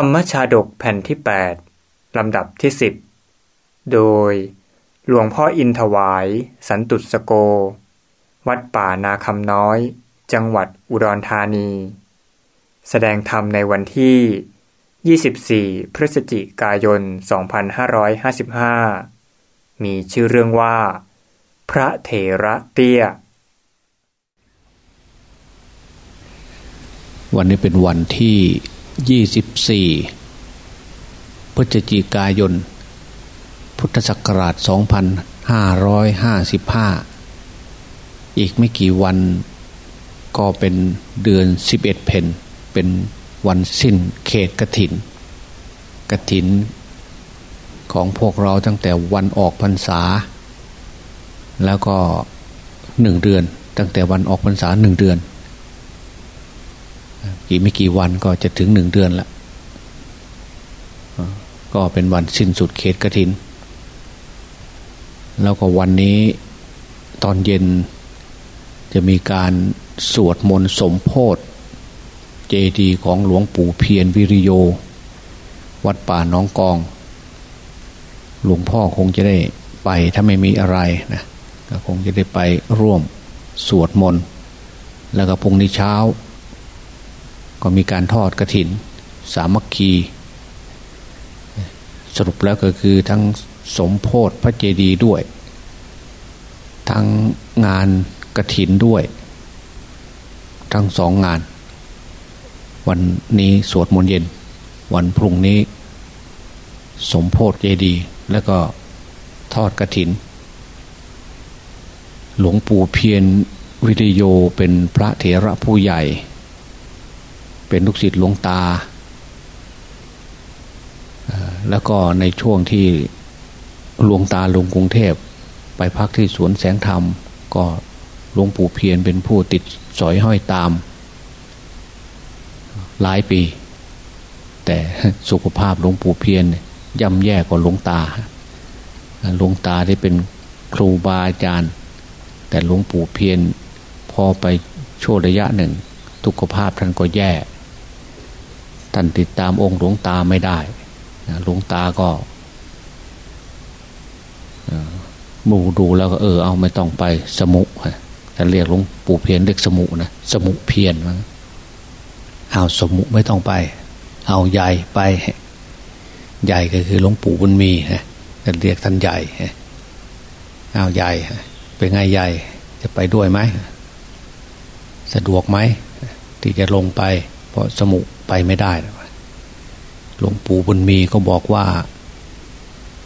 ธรรมชาดกแผ่นที่ 8 ลำดับที่ 10 โดยหลวงพ่ออินถวาย สันตุสโก วัดป่านาคำน้อย จังหวัดอุดรธานี แสดงธรรมในวันที่ 24 พฤศจิกายน 2555 มีชื่อเรื่องว่า พระเถระเตี้ย วันนี้เป็นวันที่ 24 พฤศจิกายน พุทธศักราช 2555 อีกไม่กี่วันก็เป็นเดือน 11 เพนเป็นวันสิ้นเขตกระถินกระถินของพวกเราตั้งแต่วันออกพรรษา แล้วก็หนึ่งเดือน ตั้งแต่วันออกพรรษาหนึ่งเดือน อีกไม่กี่วันก็จะถึงหนึ่งเดือนละก็เป็นวันสิ้นสุดเขตกระถิน แล้วก็วันนี้ตอนเย็นจะมีการสวดมนต์สมโพธเจดีย์ของหลวงปู่เพียรวิริโย วัดป่าน้องกอง หลวงพ่อคงจะได้ไปถ้าไม่มีอะไรนะก็คงจะได้ไปร่วมสวดมนต์แล้วก็พรุ่งนี้เช้า ก็มีการทอดกระถิน สามัคคี สรุปแล้วก็คือทั้งสมโพธพระเจดีย์ด้วย ทั้งงานกระถินด้วย ทั้งสองงาน วันนี้สวดมนต์เย็น วันพรุ่งนี้ สมโพธเจดีย์แล้วก็ทอดกระถิน หลวงปู่เพียรวิริโยเป็นพระเถระผู้ใหญ่ เป็นลูกศิษย์หลวงตา แล้วก็ในช่วงที่หลวงตาลงกรุงเทพ ไปพักที่สวนแสงธรรม ก็หลวงปู่เพียรเป็นผู้ติดสอยห้อยตาม หลายปี แต่สุขภาพหลวงปู่เพียรย่ำแย่กว่าหลวงตาหลวงตาได้เป็นครูบาอาจารย์ แต่หลวงปู่เพียรพอไปโชดระยะหนึ่งสุขภาพท่านก็แย่ ท่านติดตามองค์หลวงตาไม่ได้หลวงตาก็มูดูแล้วก็เออเอาไม่ต้องไปสมุท่านเรียกหลวงปู่เพียนเรียกสมุนะสมุเพียนมั้งเอาสมุไม่ต้องไป เอาใหญ่ไป ใหญ่ก็คือหลวงปู่บุญมีฮะท่านเรียกท่านใหญ่เอาใหญ่เป็นไงใหญ่จะไปด้วยไหม สะดวกไหมที่จะลงไป ราะสมุไปไม่ได้หลวงปู่บุญมีก็บอกว่า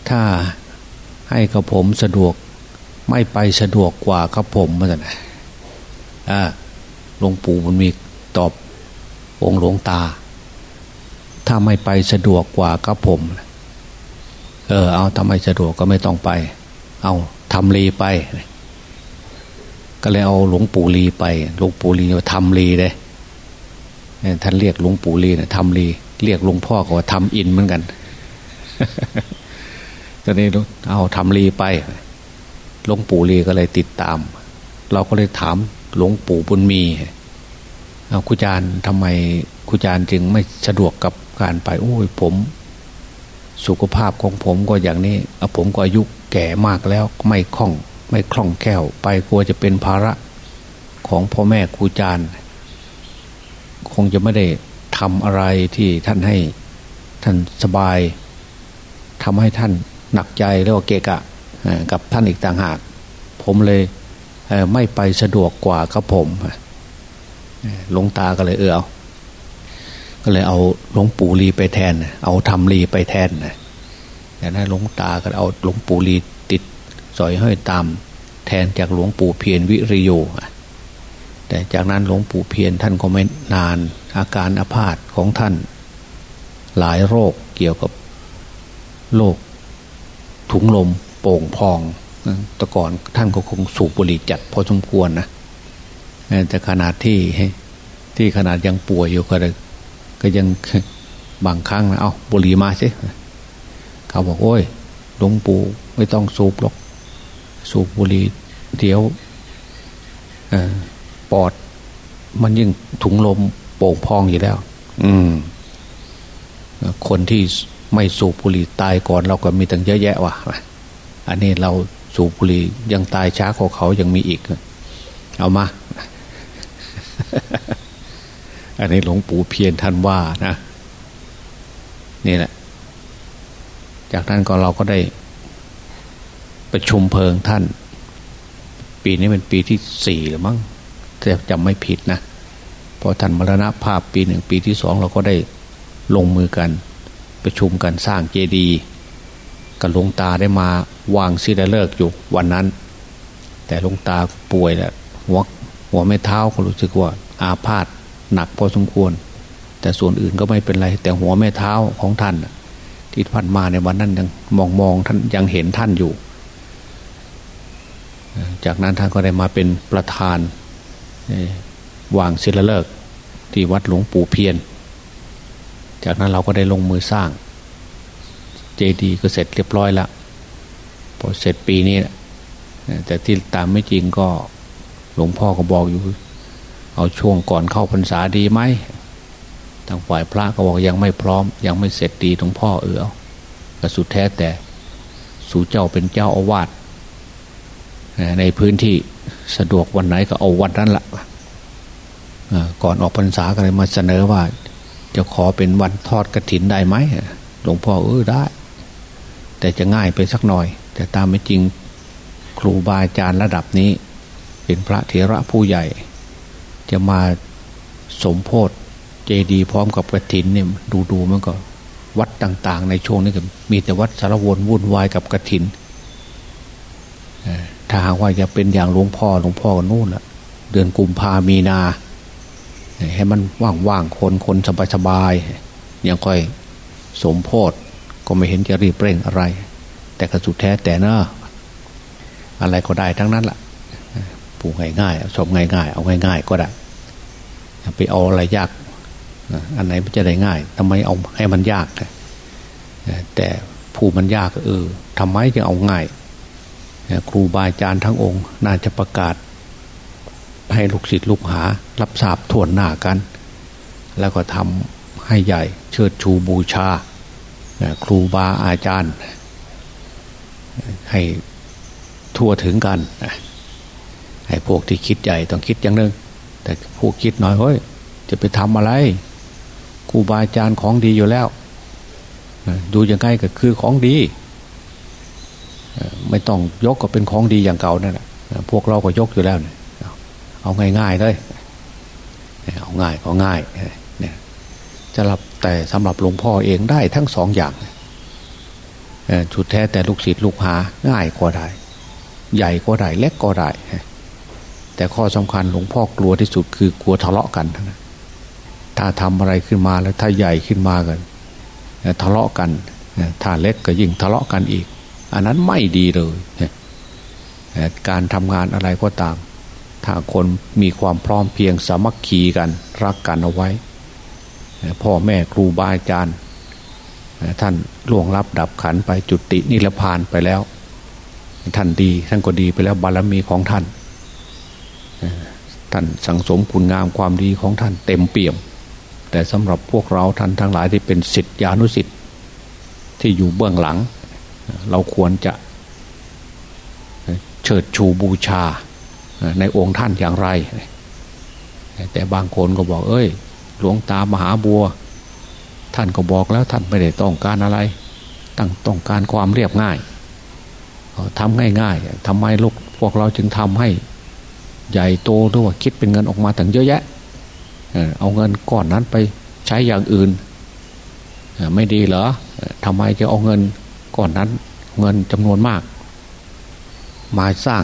ถ้าให้กับผมสะดวกไม่ไปสะดวกกว่าครับผมมาแต่นะหลวงปู่บุญมีตอบองหลวงตา ถ้าไม่ไปสะดวกกว่าครับผมเออเอาทำไมสะดวกก็ไม่ต้องไป เอาทำรีไป ก็เลยเอาหลวงปู่ลีไปหลวงปู่ลีว่าทำรีเลย ท่านเรียกหลวงปู่ลีนะทำลีเรียกหลวงพ่อก็ว่าทำอินเหมือนกันตอนนี้เอาทำลีไปหลวงปู่ลีก็เลยติดตาม เราก็เลยถามหลวงปู่บุญมีเอาคุจารทำไมคุจารจึงไม่สะดวกกับการไปโอ้ยผม สุขภาพของผมก็อย่างนี้อผมก็อายุแก่มากแล้วไม่คล่อง ไม่คล่องแคล่วไปกลัวจะเป็นภาระของพ่อแม่ครูจารย์ คงจะไม่ได้ทำอะไรที่ท่านให้ท่านสบายทำให้ท่านหนักใจแล้วก็เกะกะกับท่านอีกต่างหาก ผมเลยไม่ไปสะดวกกว่าครับผมหลวงตาก็เลยเออเอาก็เลยเอาหลวงปู่ลีไปแทน เอาทำลีไปแทนนะอย่างนั้นหลวงตาก็เอาหลวงปู่ลีติดสอยห้อยตาม แทนจากหลวงปู่เพียรวิริโย แต่จากนั้นหลวงปู่เพียรท่านก็ไม่นานอาการอาพาธของท่าน หลายโรคเกี่ยวกับโรคถุงลมโป่งพองแต่ก่อนท่านก็คงสูบบุหรี่จัดพอสมควรนะแต่ขนาดที่ที่ขนาดยังป่วยอยู่ก็ยก็ยังบางครั้งนะเอาบุหรี่มาสิเขาบอกโอ้ยหลวงปู่ไม่ต้องสูบหรอก สูบบุหรี่เดี๋ยว ปอด มันยิ่งถุงลมโป่งพองอยู่แล้ว อืม คนที่ไม่สูบบุหรี่ตายก่อนเราก็มีตั้งเยอะแยะว่ะอันนี้เราสูบบุหรี่ยังตายช้ากว่าเขายังมีอีก เอามา อันนี้หลวงปู่เพียรท่านว่านะนี่แหละ จากนั้นก็เราก็ได้ ประชุมเพลิงท่าน ปีนี้เป็นปีที่สี่หรือมั้ง จะจำไม่ผิดนะพอท่านมรณภาพปีหนึ่งปีที่สองเราก็ได้ลงมือกันประชุมกันสร้างเจดีย์กับหลวงตาได้มาวางศิลาฤกษ์อยู่วันนั้น แต่หลวงตาป่วยแหละหัวหัวไม่เท้าเขารู้สึกว่าอาพาธหนักพอสมควร แต่ส่วนอื่นก็ไม่เป็นไร แต่หัวแม่เท้าของท่านที่พันมาในวันนั้นยังมองมองท่านยังเห็นท่านอยู่ จากนั้นท่านก็ได้มาเป็นประธาน วางศิลาฤกที่วัดหลวงปู่เพียน จากนั้นเราก็ได้ลงมือสร้าง เจดีย์ก็เสร็จเรียบร้อยล้วพอเสร็จปีนี้แต่ที่ตามไม่จริงก็หลวงพ่อก็บอกอยู่ เอาช่วงก่อนเข้าพรรษาดีไหมทางฝ่ายพระก็บอกยังไม่พร้อม ยังไม่เสร็จดีหลวงพ่อเออก็สุดแท้แต่สู่เจ้าเป็นเจ้าอาวาสในพื้นที่ สะดวกวันไหนก็เอาวันนั้นละก่อนออกพรรษาก็เลยมาเสนอว่า จะขอเป็นวันทอดกระถินได้ไหมหลวงพ่อเออได้ แต่จะง่ายไปสักหน่อย แต่ตามไม่จริงครูบาอาจารย์ระดับนี้ เป็นพระเถระผู้ใหญ่ จะมาสมโพธเจดีพร้อมกับกระถินเนี่ยดูดูมันก็ วัดต่าง ๆ ในช่วงนี้ก็มีแต่วัดสารวนวุ่นวายกับกระถิน ถ้าหากว่าจะเป็นอย่างหลวงพ่อหลวงพ่อก็นู่นละเดือนกุมภามีนา ให้มันว่างๆคนคนสบายๆยังค่อยสมโพธก็ไม่เห็นจะรีบเร่งอะไร แต่กระสุดแท้แต่เนอะอะไรก็ได้ทั้งนั้นละ่ะปลูกง่ายๆชมง่ายๆ เอาง่าย ๆ ก็ได้ไปเอาอะไรยาก อันไหนมันจะได้ง่ายทำไมเอาให้มันยากแต่ผู้มันยากเออทำไมจึงเอาง่าย ครูบาอาจารย์ทั้งองค์ น่าจะประกาศ ให้ลูกศิษย์ลูกหา รับทราบทวนหน้ากัน แล้วก็ทำให้ใหญ่ เชิดชูบูชา ครูบาอาจารย์ ให้ทั่วถึงกันให้พวกที่คิดใหญ่ต้องคิดอย่างนึง แต่พวกคิดน้อยเฮ้ยจะไปทำอะไรครูบาอาจารย์ของดีอยู่แล้วดูยังไงก็คือของดี ไม่ต้องยกก็เป็นของดีอย่างเก่านั่นแหละพวกเราก็ยกอยู่แล้วเนี่ยเอาง่ายๆเลยเอาง่ายก็ง่ายเนี่ยจะรับแต่สำหรับหลวงพ่อเองได้ทั้งสองอย่างชุดแท้แต่ลูกศิษย์ลูกหาง่ายก็ได้ ใหญ่ก็ได้เล็กก็ได้ แต่ข้อสำคัญหลวงพ่อกลัวที่สุดคือกลัวทะเลาะกันถ้าทำอะไรขึ้นมาแล้วถ้าใหญ่ขึ้นมากันทะเลาะกันถ้าเล็กก็ยิ่งทะเลาะกันอีก อันนั้นไม่ดีเลยการทำงานอะไรก็ตาม ถ้าคนมีความพร้อมเพียงสามัคคีกันรักกันเอาไว้ พ่อแม่ครูบาอาจารย์ ท่านล่วงลับดับขันไปจุตินิรพานไปแล้ว ท่านดีท่านก็ดีไปแล้วบารมีของท่าน ท่านสังสมคุณงามความดีของท่านเต็มเปี่ยม แต่สำหรับพวกเราท่านทั้งหลายที่เป็นสิทธิานุสิทธิ์ที่อยู่เบื้องหลัง เราควรจะเชิดชูบูชาในองค์ท่านอย่างไร แต่บางคนก็บอก เอ้ย หลวงตามหาบัว ท่านก็บอกแล้วท่านไม่ได้ต้องการอะไร ตั้งต้องการความเรียบง่ายทำง่ายๆทำไมลูกพวกเราจึงทำให้ใหญ่โตด้วยคิดเป็นเงินออกมาถึงเยอะแยะ เอาเงินก้อนนั้นไปใช้อย่างอื่น ไม่ดีเหรอทำไมจะเอาเงิน ก้อนนั้นเงินจำนวนมาก มาสร้าง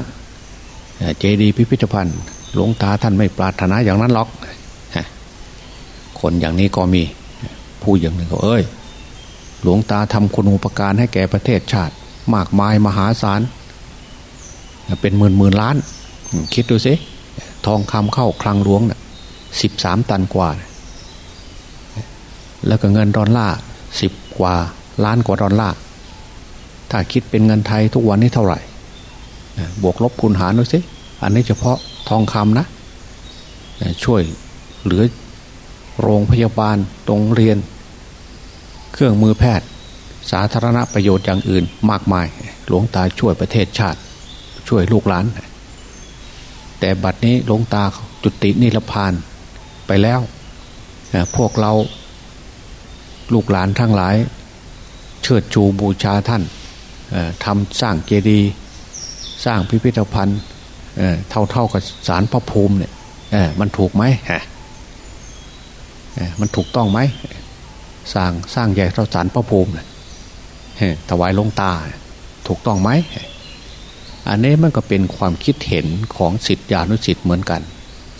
เจดีย์พิพิธภัณฑ์หลวงตาท่านไม่ปรารถนาอย่างนั้นหรอก คนอย่างนี้ก็มี ผู้อย่างหนึ่งก็เอ้ย หลวงตาทำคุณอุปการให้แก่ประเทศชาติ มากมายมหาศาล เป็นหมื่นหมื่นล้าน คิดดูสิ ทองคำเข้าคลังหลวงนะสิบสามตันกว่า แล้วก็เงินดอลลาร์สิบกว่าล้านกว่าดอลลาร์ ถ้าคิดเป็นเงินไทยทุกวันนี้เท่าไหร่ บวกลบคูณหารดูสิ อันนี้เฉพาะทองคำนะ ช่วยเหลือโรงพยาบาลโรงเรียน เครื่องมือแพทย์ สาธารณประโยชน์อย่างอื่นมากมาย หลวงตาช่วยประเทศชาติ ช่วยลูกหลาน แต่บัดนี้หลวงตาจุตินิรพานไปแล้ว พวกเราลูกหลานทั้งหลาย เชิดชูบูชาท่าน ทำสร้างเจดีย์สร้างพิพิธภัณฑ์เท่าเท่ากับสารพระภูมิเนี่ยมันถูกไหมฮะมันถูกต้องไหมสร้างสร้างใหญ่เท่าสารพระภูมิถวายลงตาถูกต้องไหมอันนี้มันก็เป็นความคิดเห็นของสิทธิานุสิทธิ์เหมือนกัน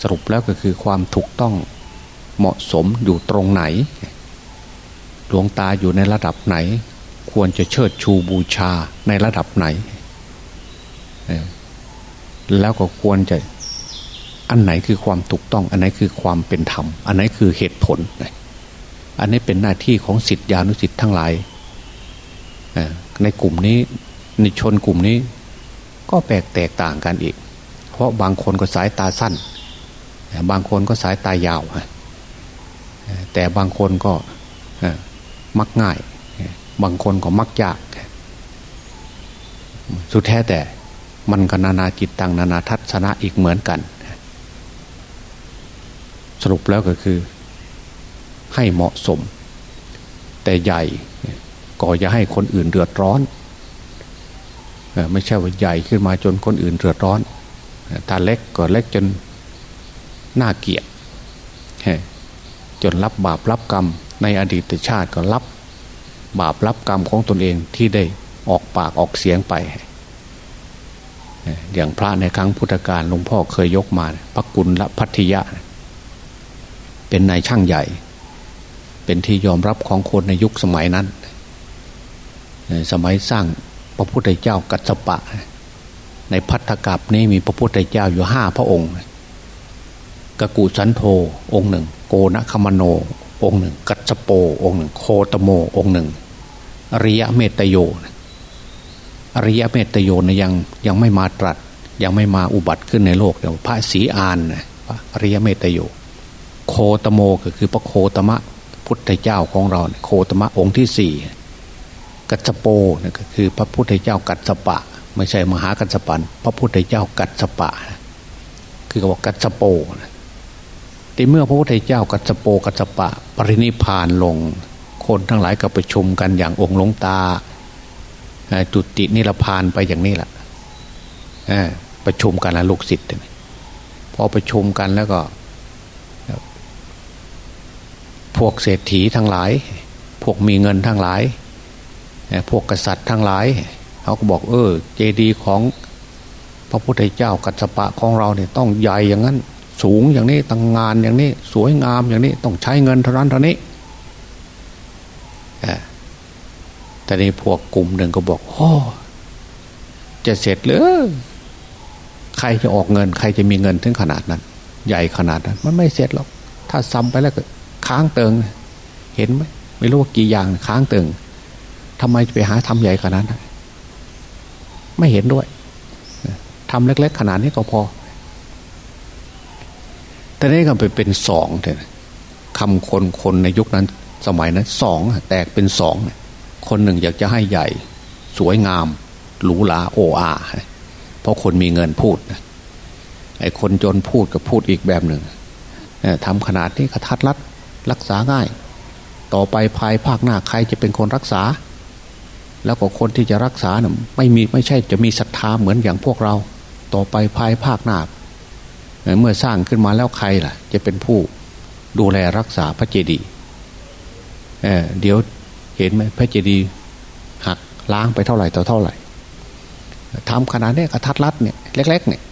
สรุปแล้วก็คือความถูกต้องเหมาะสมอยู่ตรงไหน หลวงตาอยู่ในระดับไหน ควรจะเชิดชูบูชาในระดับไหน แล้วก็ควรจะอันไหนคือความถูกต้อง อันไหนคือความเป็นธรรม อันไหนคือเหตุผล อันนี้เป็นหน้าที่ของสิทธิานุสิทธิ์ทั้งหลายในกลุ่มนี้ในชนกลุ่มนี้ ก็แปลกแตกต่างกันอีก เพราะบางคนก็สายตาสั้น บางคนก็สายตายาว แต่บางคนก็มักง่าย บางคนก็มักยาก สุดแท้แต่มันก็นานาจิตตังนานาทัศนะอีกเหมือนกัน สรุปแล้วก็คือ ให้เหมาะสม แต่ใหญ่ก็อย่าให้คนอื่นเดือดร้อนไม่ใช่ว่าใหญ่ขึ้นมาจนคนอื่นเดือดร้อนถ้าเล็กก็เล็กจนน่าเกียดจนรับบาปรับกรรม ในอดีตชาติก็รับ บาปรับกรรมของตนเองที่ได้ออกปากออกเสียงไป อย่างพระในครั้งพุทธกาลหลวงพ่อเคยยกมา พระกุลละพัทยะ เป็นนายช่างใหญ่ เป็นที่ยอมรับของคนในยุคสมัยนั้น สมัยสร้างพระพุทธเจ้ากัจจปะ ในพัทธกับนี้มีพระพุทธเจ้าอยู่ห้าพระองค์กกุสันโธองค์หนึ่ง โกนคมโน องค์หนึ่ง กัจโปองค์หนึ่ง โคตโมองค์หนึ่ง อริยเมตโย อริยเมตโยนะยังยังไม่มาตรัส ยังไม่มาอุบัติขึ้นในโลกเดี๋ยวพระศรีอานนะอริยเมตโย โคตโมก็คือพระโคตมะพุทธเจ้าของเราโคตมะองค์ที่สี่กัจโปนะก็คือพระพุทธเจ้ากัจจปะ ไม่ใช่มหากัจจปันพระพุทธเจ้ากัจจปะ คือเขาบอกกัจโปนะ แต่เมื่อพระพุทธเจ้ากัจโปกัจปะ ปรินิพานลง คนทั้งหลายก็ประชุมกันอย่างองค์ลงตาจุตินิรพานไปอย่างนี้แหละประชุมกันแล้วลูกศิษย์พอประชุมกันแล้วก็ พวกเศรษฐีทั้งหลาย พวกมีเงินทั้งหลาย พวกกษัตริย์ทั้งหลาย เขาก็บอกเออ เจดีย์ของพระพุทธเจ้ากัจปะของเราเนี่ยต้องใหญ่อย่างนั้น สูงอย่างนี้ตั้งงานอย่างนี้ สวยงามอย่างนี้ต้องใช้เงินเท่านั้นเท่านี้แต่ในพวกกลุ่มหนึ่งก็บอกโอ้จะเสร็จหรือใครจะออกเงิน ใครจะมีเงินถึงขนาดนั้น ใหญ่ขนาดนั้น มันไม่เสร็จหรอก ถ้าซ้ำไปแล้วก็ค้างเติง เห็นไหมไม่รู้ว่ากี่อย่างค้างเติงทำไมไปหาทำใหญ่ขนาดนั้นไม่เห็นด้วยทำเล็ก ๆ ขนาดนี้ก็พอ แต่นี้ก็ไปเป็นสองเถอะคำคนคนในยุคนั้นสมัยนั้นสองแตกเป็นสองคนหนึ่งอยากจะให้ใหญ่ สวยงามหรูหราโออาเพราะคนมีเงินพูดไอ้คนจนพูดก็พูดอีกแบบหนึ่งทำขนาดนี้กระทัดรัดรักษาง่าย ต่อไปภายภาคหน้าใครจะเป็นคนรักษา แล้วก็คนที่จะรักษาน่ไม่มีไม่ใช่จะมีศรัทธาเหมือนอย่างพวกเรา ต่อไปภายภาคหน้า เมื่อสร้างขึ้นมาแล้วใครล่ะ จะเป็นผู้ดูแลรักษาพระเจดีย์เเดี๋ยวเห็นไหมพระเจดีย์หักล้างไปเท่าไหร่ต่อเท่าไหร่ทำขนาดนี้กระทัดรัดเนี่ยเล็ก ๆ เนี่ย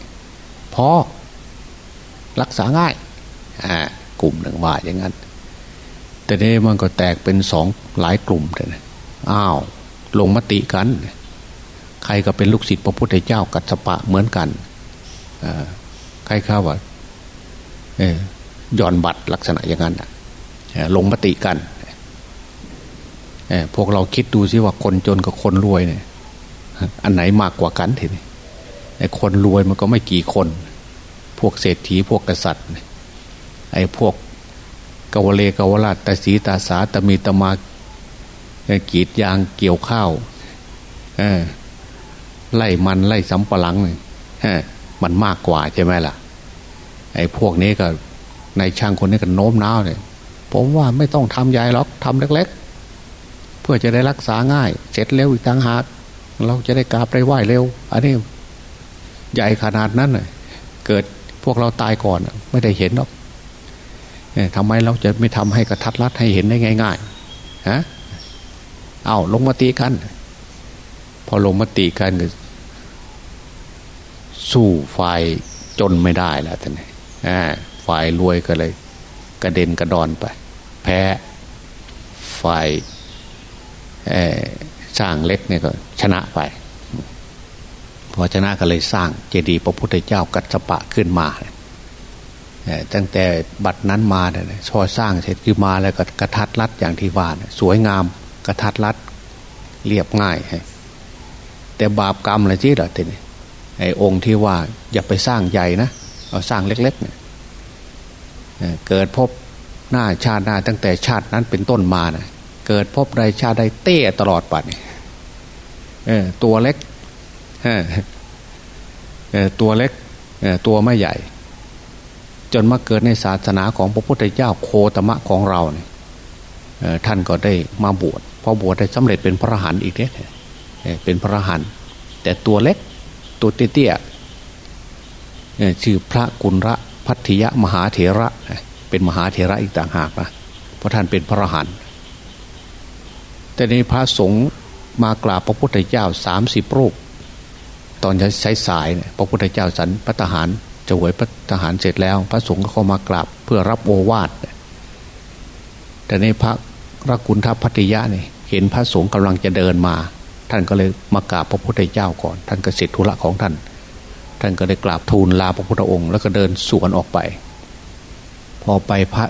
พอรักษาง่ายอ่ากลุ่มหนึ่งว่าอย่างนั้น แต่นี้มันก็แตกเป็นสองหลายกลุ่มเลยนะอ้าว ลงมติกัน ใครก็เป็นลูกศิษย์พระพุทธเจ้ากัสปะเหมือนกัน ใครข้าว่าย่อนบัตรลักษณะอย่างนั้นลงมติกันพวกเราคิดดูซิว่าคนจนกับคนรวยเนี่ย อันไหนมากกว่ากันทีนี้ไอ้คนรวยมันก็ไม่กี่คน พวกเศรษฐีพวกกษัตริย์ไอ้พวกกวเลกวราชตาสีตาสาตมีตมากีดยางเกี่ยวข้าวไล่มันไล่สำปะหลังเนี่ย มันมากกว่าใช่ไหมล่ะ ไอ้พวกนี้ก็ในช่างคนนี้ก็โน้มน้าวเนี่ยผมว่าไม่ต้องทำใหญ่หรอกทำเล็ก ๆ เพื่อจะได้รักษาง่าย เสร็จเร็วอีกต่างหากเราจะได้กราบได้ไหวเร็ว อันนี้ใหญ่ขนาดนั้นเลยเกิดพวกเราตายก่อนไม่ได้เห็นหรอกทำไมเราจะไม่ทำให้กระทัดรัดให้เห็นได้ง่าย ๆฮะเอาลงมาตีกัน พอลงมาตีกันก็ สู้ฝ่ายจนไม่ได้แล้วท่านฝ่ายรวยก็เลย กระเด็นกระดอนไป แพ้ฝ่ายสร้างเล็กเนี่ยก็ชนะไปพอชนะก็เลยสร้างเจดีย์พระพุทธเจ้ากัสปะขึ้นมาตั้งแต่บัดนั้นมาเนี่ยชอสร้างเสร็จคือมาแล้วก็กระทัดรัดอย่างที่ว่าสวยงามกระทัดรัดเรียบง่ายแต่บาปกรรมอะไรที่เหรอทีนี้ ไอ้องค์ที่ว่าอย่าไปสร้างใหญ่นะเอาสร้างเล็กๆเนี่ยเกิดพบหน้าชาติหน้าตั้งแต่ชาตินั้นเป็นต้นมานะเกิดพบใดชาติใดเต้ตลอดปัดนี่ตัวเล็กตัวเล็กตัวไม่ใหญ่ จนมาเกิดในศาสนาของพระพุทธเจ้าโคตมะของเราเนี่ยท่านก็ได้มาบวชพอบวชได้สำเร็จเป็นพระหันอีกเนี่ยเป็นพระหันแต่ตัวเล็ก ตัวเตี้ยๆชื่อพระกุลระพัทธยะมหาเถระ เป็นมหาเถระอีกต่างหากนะเพราะท่านเป็นพระหันแต่ในพระสงฆ์มากราบพระพุทธเจ้าสามสิบรูป ตอนใช้สายเนี่ยพระพุทธเจ้าสันพระทหารจะหวยพระทหารเสร็จแล้ว พระสงฆ์ก็เข้ามากราบเพื่อรับโอวาทแต่ในพระรักุณฑพัทยะเนี่ยเห็นพระสงฆ์กำลังจะเดินมา ท่านก็เลยมากราบพระพุทธเจ้าก่อน ท่านก็เสร็จธุระของท่าน ท่านก็ได้กราบทูลลาพระพุทธองค์ แล้วก็เดินสวนออกไป พอไปพระ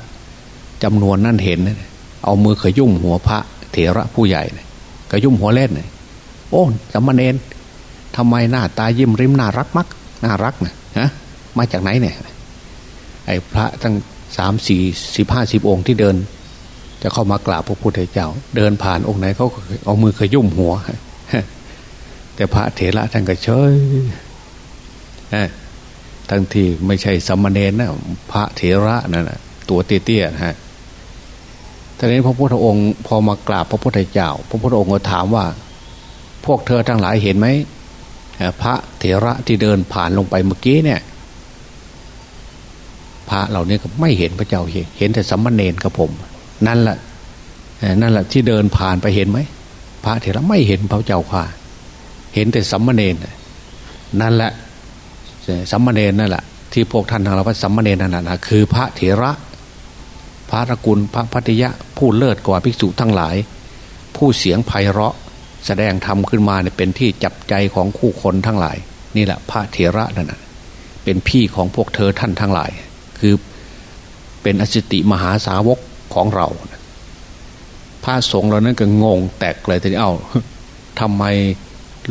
จำนวนนั่นเห็น เอามือขยุ่มหัวพระเถระผู้ใหญ่ขยุ่มหัวเล่นโอ้สมณเณรทำไมหน้าตายิ้มริมน่ารักมักน่ารักนะฮะมาจากไหนเนี่ยไอ้พระทั้งสามสี่สิบห้าสิบองค์ที่เดิน จะเข้ามากราบพระพุทธเจ้า เดินผ่านองค์ไหนเขาเอามือขยุ่มหัว แต่พระเถระท่านก็เฉยทั้งที่ไม่ใช่สมณเณรนะพระเถระนั่นนะตัวเตี้ยๆฮะทีนี้พระพุทธองค์พอมากราบพระพุทธเจ้า พระพุทธองค์ก็ถามว่า พวกเธอทั้งหลายเห็นไหมพระเถระที่เดินผ่านลงไปเมื่อกี้เนี่ย พระเหล่านี้ก็ไม่เห็นพระเจ้าเห็นเห็นแต่สัมมาเนนกับผม นั่นแหละนั่นแหละที่เดินผ่านไปเห็นไหม พระเถระไม่เห็นพระเจ้าค่ะ เห็นแต่สัมมาเนนนั่นแหละสัมมาเนนนั่นแหละที่พวกท่านทางเราพระสัมมาเนนนั่นแหละคือพระเถระ พระตระกุลพระพัทยะผู้เลิศกว่าภิกษุทั้งหลาย ผู้เสียงไพเราะแสดงธรรมขึ้นมาเนี่ยเป็นที่จับใจของคู่คนทั้งหลาย นี่แหละพระเถระนั่นนะเป็นพี่ของพวกเธอท่านทั้งหลาย คือเป็นอสิติมหาสาวกของเรา พระสงฆ์เรานั้นก็งงแตกเลยทีนี้เอาทำไม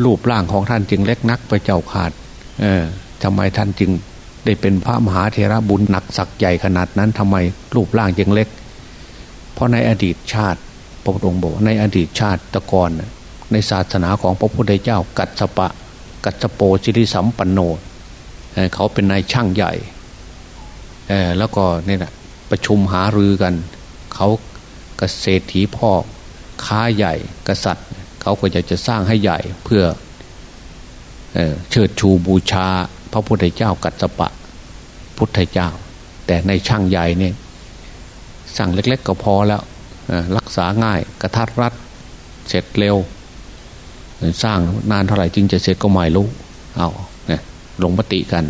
รูปร่างของท่านจึงเล็กนักไปเจ้าขาด เออทำไมท่านจึงได้เป็นพระมหาเถระบุญหนักสักใหญ่ขนาดนั้นทำไมรูปร่างจึงเล็ก เพราะในอดีตชาติพระพุทธองค์บอกในอดีตชาติตะกอนในศาสนาของพระพุทธเจ้า กัจจปะ กัจจโปจิริสัมปันโนเขาเป็นนายช่างใหญ่แล้วก็เนี่ยนะประชุมหารือกัน เขา กษตรถีพ่อค้าใหญ่กษัตริย์ เขาก็อยากจะสร้างให้ใหญ่เพื่อเชิดชูบูชา พระพุทธเจ้ากัจจปะ พุทธเจ้า แต่ในช่างใหญ่เนี่ยสั่งเล็ก ๆ ก็พอแล้วรักษาง่ายกระทัดรัดเสร็จเร็ว สร้างนานเท่าไหร่จึงจะเสร็จก็ไม่รู้เอาเนี่ยลงมติกัน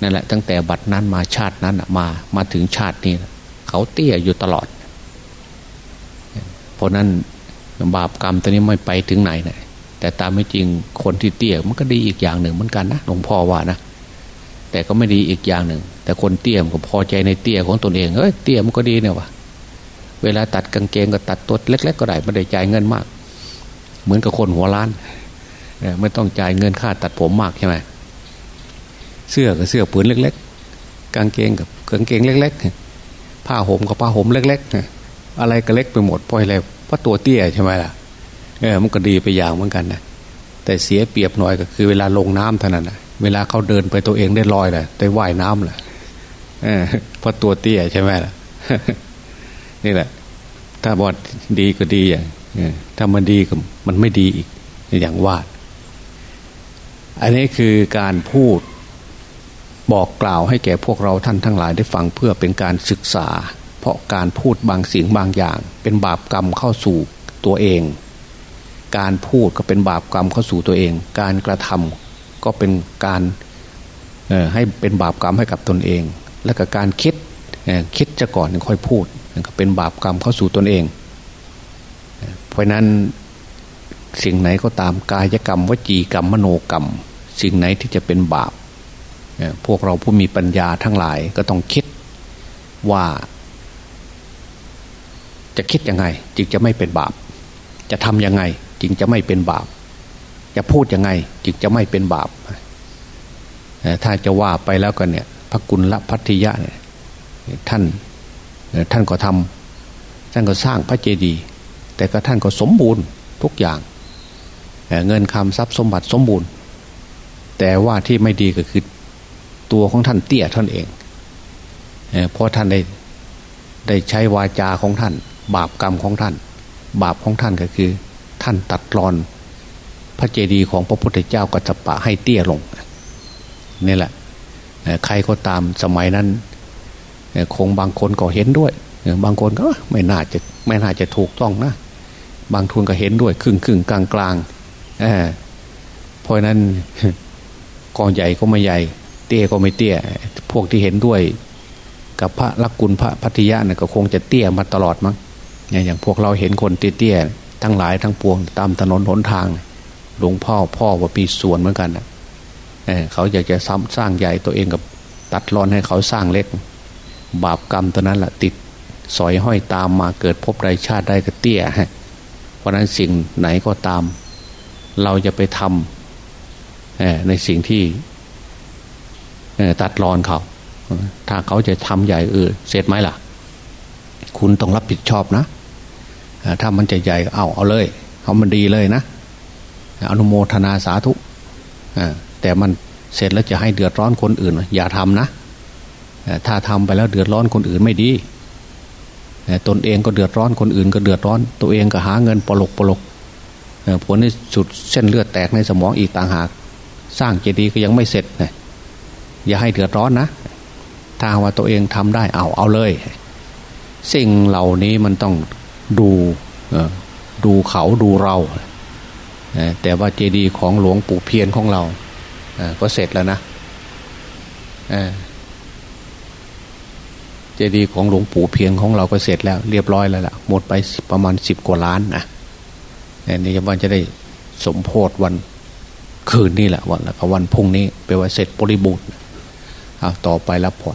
นั่นแหละตั้งแต่บัดนั้นมาชาตินั้นมามาถึงชาตินี้ เขาเตี้ยอยู่ตลอด ราะนั้นบาปกรรมตัวนี้ไม่ไปถึงไหนนะแต่ตามไม่จริงคนที่เตี้ยมันก็ดีอีกอย่างหนึ่งเหมือนกันนะหลวงพ่อว่านะแต่ก็ไม่ดีอีกอย่างหนึ่ง แต่คนเตี้ยมก็พอใจในเตี้ยของตนเองเฮ้ยเตี้ยมันก็ดีเนี่ยวะเวลาตัดกางเกงก็ตัดตัวเล็ก ๆ ก็ได้ไม่ได้จ่ายเงินมาก เหมือนกับคนหัวล้านไม่ต้องจ่ายเงินค่าตัดผมมากใช่ไหมเสื้อกับเสื้อผืนเล็ก ๆ กางเกงกับกางเกงเล็ก ๆ ผ้าห่มกับผ้าห่มเล็ก ๆ อะไรก็เล็กไปหมดเพออะไรเพราะตัวเตี้ยใช่ไหมล่ะเออมันก็ดีไปอย่างเหมือนกันนะแต่เสียเปรียบหน่อยก็คือเวลาลงน้ำเท่านั้นนะเวลาเขาเดินไปตัวเองได้ลอยแหละได้ว่ายน้ำแหละเออเพราะตัวเตี้ยใช่ไหมล่ะนี่แหละ ถ้าบอดดีก็ดีอย่างถ้ามันดีก็มันไม่ดีอีกอย่างว่าอันนี้คือการพูดบอกกล่าวให้แก่พวกเราท่านทั้งหลายได้ฟังเพื่อเป็นการศึกษา เพราะการพูดบางสิ่งบางอย่าง เป็นบาปกรรมเข้าสู่ตัวเอง การพูดก็เป็นบาปกรรมเข้าสู่ตัวเอง การกระทำก็เป็นการให้เป็นบาปกรรมให้กับตนเอง และก็การคิดคิดจะก่อนค่อยพูดก็เป็นบาปกรรมเข้าสู่ตนเอง เพราะนั้นสิ่งไหนก็ตามกายกรรมวจีกรรมมโนกรรม สิ่งไหนที่จะเป็นบาปพวกเราผู้มีปัญญาทั้งหลายก็ต้องคิดว่า จะคิดยังไง จึงจะไม่เป็นบาป จะทำยังไง จึงจะไม่เป็นบาป จะพูดยังไง จึงจะไม่เป็นบาปถ้าจะว่าไปแล้วกันเนี่ย พระกุลละพัทยะเนี่ยท่านท่านก็ทำท่านก็สร้างพระเจดีย์แต่ก็ท่านก็สมบูรณ์ทุกอย่างเงินคำทรัพย์สมบัติสมบูรณ์ แต่ว่าที่ไม่ดีก็คือตัวของท่านเตี้ยท่านเองเพราะท่านได้ได้ใช้วาจาของท่าน บาปกรรมของท่าน บาปของท่านก็คือ ท่านตัดรอน พระเจดีย์ของพระพุทธเจ้ากัจจปะให้เตี้ยลงนี่แหละใครก็ตามสมัยนั้นคงบางคนก็เห็นด้วย บางคนก็ไม่น่าจะไม่น่าจะถูกต้องนะ บางทุนก็เห็นด้วย ครึ่งครึ่งกลางกลางเพราะนั้นกองใหญ่ก็ไม่ใหญ่ เตี้ยก็ไม่เตี้ย พวกที่เห็นด้วย กับพระลักกุลพระพัทยาเนี่ยก็คงจะเตี้ยมาตลอดมั้ง อย่างพวกเราเห็นคนเตี้ยๆทั้งหลายทั้งปวง ตามถนนหนทางหลวงพ่อพ่อว่าปีส่วนเหมือนกันนะเเขาอยากจะซ้ำสร้างใหญ่ตัวเองกับตัดรอนให้เขาสร้างเล็ก บาปกรรมตัวนั้นแหละติดสอยห้อยตามมาเกิดพบใดชาติได้ก็เตี้ยฮะเพราะนั้นสิ่งไหนก็ตาม เราจะไปทำในสิ่งที่ตัดรอนเขา ถ้าเขาจะทำใหญ่เออเสร็จไหมล่ะ คุณต้องรับผิดชอบนะ ถ้ามันจะใหญ่เอาเอาเลยเอามันดีเลยนะอนุโมทนาสาธุแต่มันเสร็จแล้วจะให้เดือดร้อนคนอื่น อย่าทำนะถ้าทำไปแล้วเดือดร้อนคนอื่นไม่ดีตนเองก็เดือดร้อนคนอื่นก็เดือดร้อน ตัวเองก็หาเงินปลกปลกผลในสุดเส้นเลือดแตกในสมองอีกต่างหาก สร้างเจดีย์ก็ยังไม่เสร็จเอย่าให้เดือดร้อนนะ ถ้าว่าตัวเองทำได้เอาเอาเลย สิ่งเหล่านี้มันต้อง ดูดูเขาดูเราแต่ว่าเจดีย์ของหลวงปู่เพียนของเราก็เสร็จแล้วนะเจดีย์ของหลวงปู่เพียงของเราก็เสร็จแล้ว เรียบร้อยแล้วล่ะหมดไปประมาณสิบกว่าล้านนะนี่วันจะได้สมโพธวันคืนนี่แหละวันแล้วก็วันพุ่งนี้ไปว่าเสร็จบริบูรณ์เอาต่อไปรับผ่